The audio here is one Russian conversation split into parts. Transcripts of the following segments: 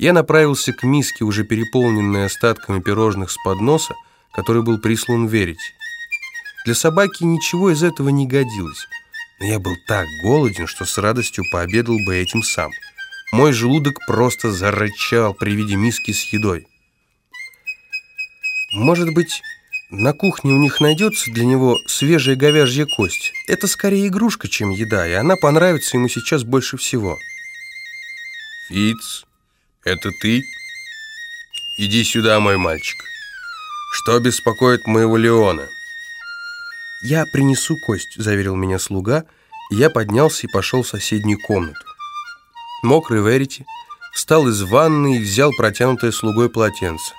Я направился к миске, уже переполненной остатками пирожных с подноса, который был прислан верить. Для собаки ничего из этого не годилось, но я был так голоден, что с радостью пообедал бы этим сам. Мой желудок просто зарычал при виде миски с едой. Может быть, на кухне у них найдется для него свежая говяжья кость. Это скорее игрушка, чем еда, и она понравится ему сейчас больше всего. Фиц, это ты? Иди сюда, мой мальчик. Что беспокоит моего Леона? «Я принесу кость», — заверил меня слуга, и я поднялся и пошел в соседнюю комнату. Мокрый Верити встал из ванны и взял протянутое слугой полотенце.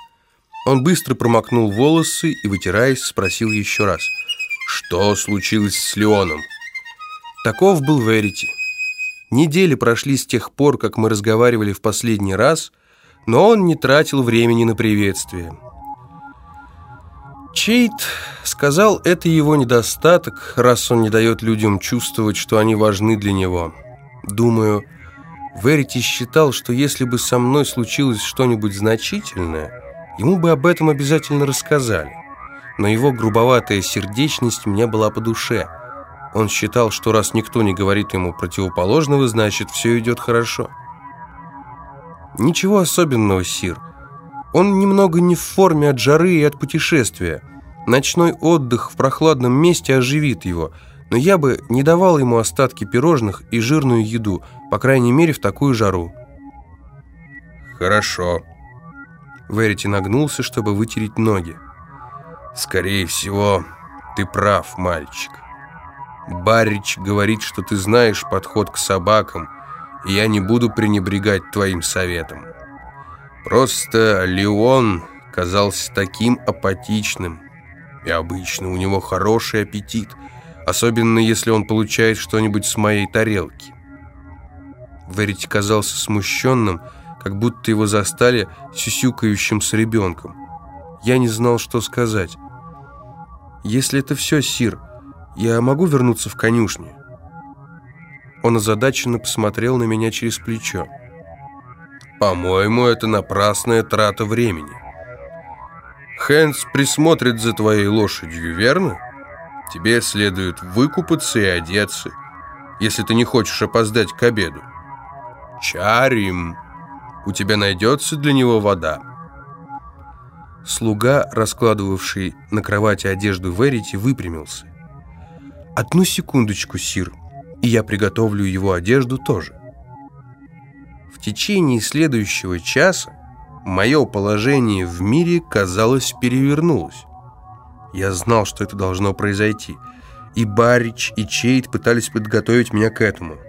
Он быстро промокнул волосы и, вытираясь, спросил еще раз, «Что случилось с Леоном?» Таков был Верити. Недели прошли с тех пор, как мы разговаривали в последний раз, но он не тратил времени на приветствие. Чейт сказал, это его недостаток, раз он не дает людям чувствовать, что они важны для него. Думаю, Верити считал, что если бы со мной случилось что-нибудь значительное, ему бы об этом обязательно рассказали. Но его грубоватая сердечность мне была по душе. Он считал, что раз никто не говорит ему противоположного, значит, все идет хорошо. Ничего особенного, Сир. Он немного не в форме от жары и от путешествия. Ночной отдых в прохладном месте оживит его, но я бы не давал ему остатки пирожных и жирную еду, по крайней мере, в такую жару. «Хорошо», Верити нагнулся, чтобы вытереть ноги. «Скорее всего, ты прав, мальчик. Баррич говорит, что ты знаешь подход к собакам, и я не буду пренебрегать твоим советом. Просто Леон казался таким апатичным, и обычно у него хороший аппетит, особенно если он получает что-нибудь с моей тарелки». Верити казался смущенным, как будто его застали сюсюкающим с ребенком. Я не знал, что сказать. «Если это все, Сир, я могу вернуться в конюшню?» Он озадаченно посмотрел на меня через плечо. «По-моему, это напрасная трата времени. Хэнс присмотрит за твоей лошадью, верно? Тебе следует выкупаться и одеться, если ты не хочешь опоздать к обеду. Чарим!» у тебя найдется для него вода». Слуга, раскладывавший на кровати одежду Верити, выпрямился. «Одну секундочку, Сир, и я приготовлю его одежду тоже». В течение следующего часа мое положение в мире, казалось, перевернулось. Я знал, что это должно произойти, и Барич, и Чейт пытались подготовить меня к этому –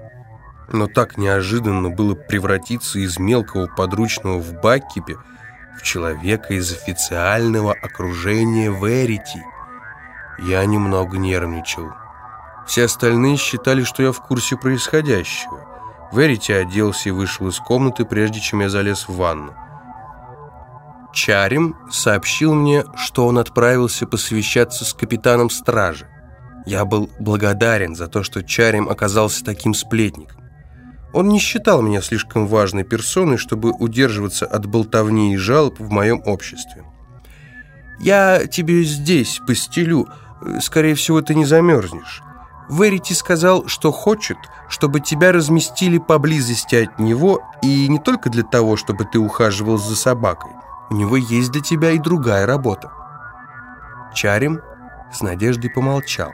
но так неожиданно было превратиться из мелкого подручного в Баккипе в человека из официального окружения Верити. Я немного нервничал. Все остальные считали, что я в курсе происходящего. Верити оделся и вышел из комнаты, прежде чем я залез в ванну. Чарим сообщил мне, что он отправился посвящаться с капитаном стражи. Я был благодарен за то, что Чарим оказался таким сплетником. Он не считал меня слишком важной персоной, чтобы удерживаться от болтовни и жалоб в моем обществе. «Я тебе здесь постелю. Скорее всего, ты не замерзнешь». Верити сказал, что хочет, чтобы тебя разместили поблизости от него, и не только для того, чтобы ты ухаживал за собакой. У него есть для тебя и другая работа. Чарим с надеждой помолчал.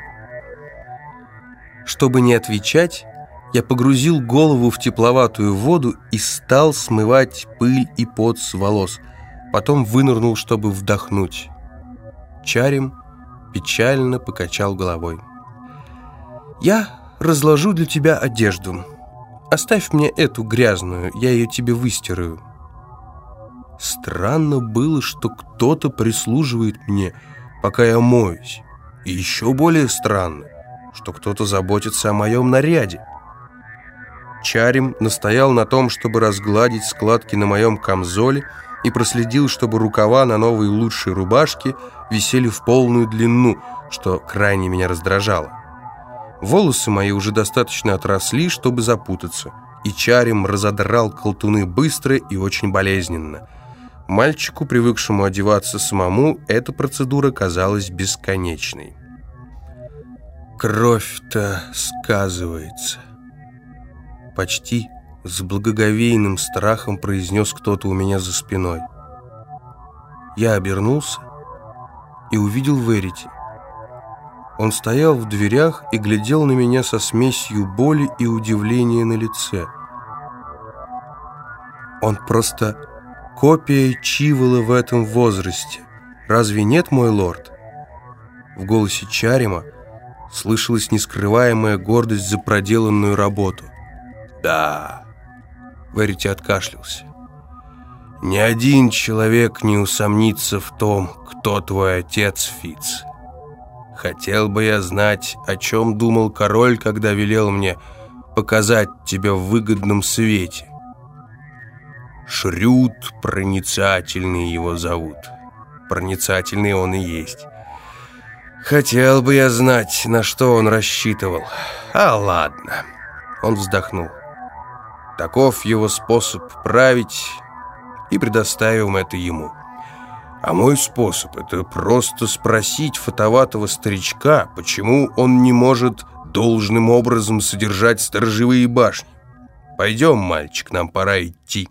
Чтобы не отвечать, я погрузил голову в тепловатую воду и стал смывать пыль и пот с волос. Потом вынырнул, чтобы вдохнуть. Чарим печально покачал головой. «Я разложу для тебя одежду. Оставь мне эту грязную, я ее тебе выстираю». Странно было, что кто-то прислуживает мне, пока я моюсь. И еще более странно, что кто-то заботится о моем наряде. Чарим настоял на том, чтобы разгладить складки на моем камзоле и проследил, чтобы рукава на новой лучшей рубашке висели в полную длину, что крайне меня раздражало. Волосы мои уже достаточно отросли, чтобы запутаться. и Чарим разодрал колтуны быстро и очень болезненно. Мальчику, привыкшему одеваться самому, эта процедура казалась бесконечной. «Кровь-то сказывается». Почти с благоговейным страхом произнес кто-то у меня за спиной. Я обернулся и увидел Верити. Он стоял в дверях и глядел на меня со смесью боли и удивления на лице. Он просто копия Чивола в этом возрасте. Разве нет, мой лорд? В голосе Чарима слышалась нескрываемая гордость за проделанную работу. «Да», — Верити откашлялся. «Ни один человек не усомнится в том, кто твой отец, Фиц. Хотел бы я знать, о чем думал король, когда велел мне показать тебя в выгодном свете. Шрюд проницательный его зовут. Проницательный он и есть. Хотел бы я знать, на что он рассчитывал. А ладно. Он вздохнул. Таков его способ править, и предоставим это ему. А мой способ – это просто спросить фотоватого старичка, почему он не может должным образом содержать сторожевые башни. Пойдем, мальчик, нам пора идти.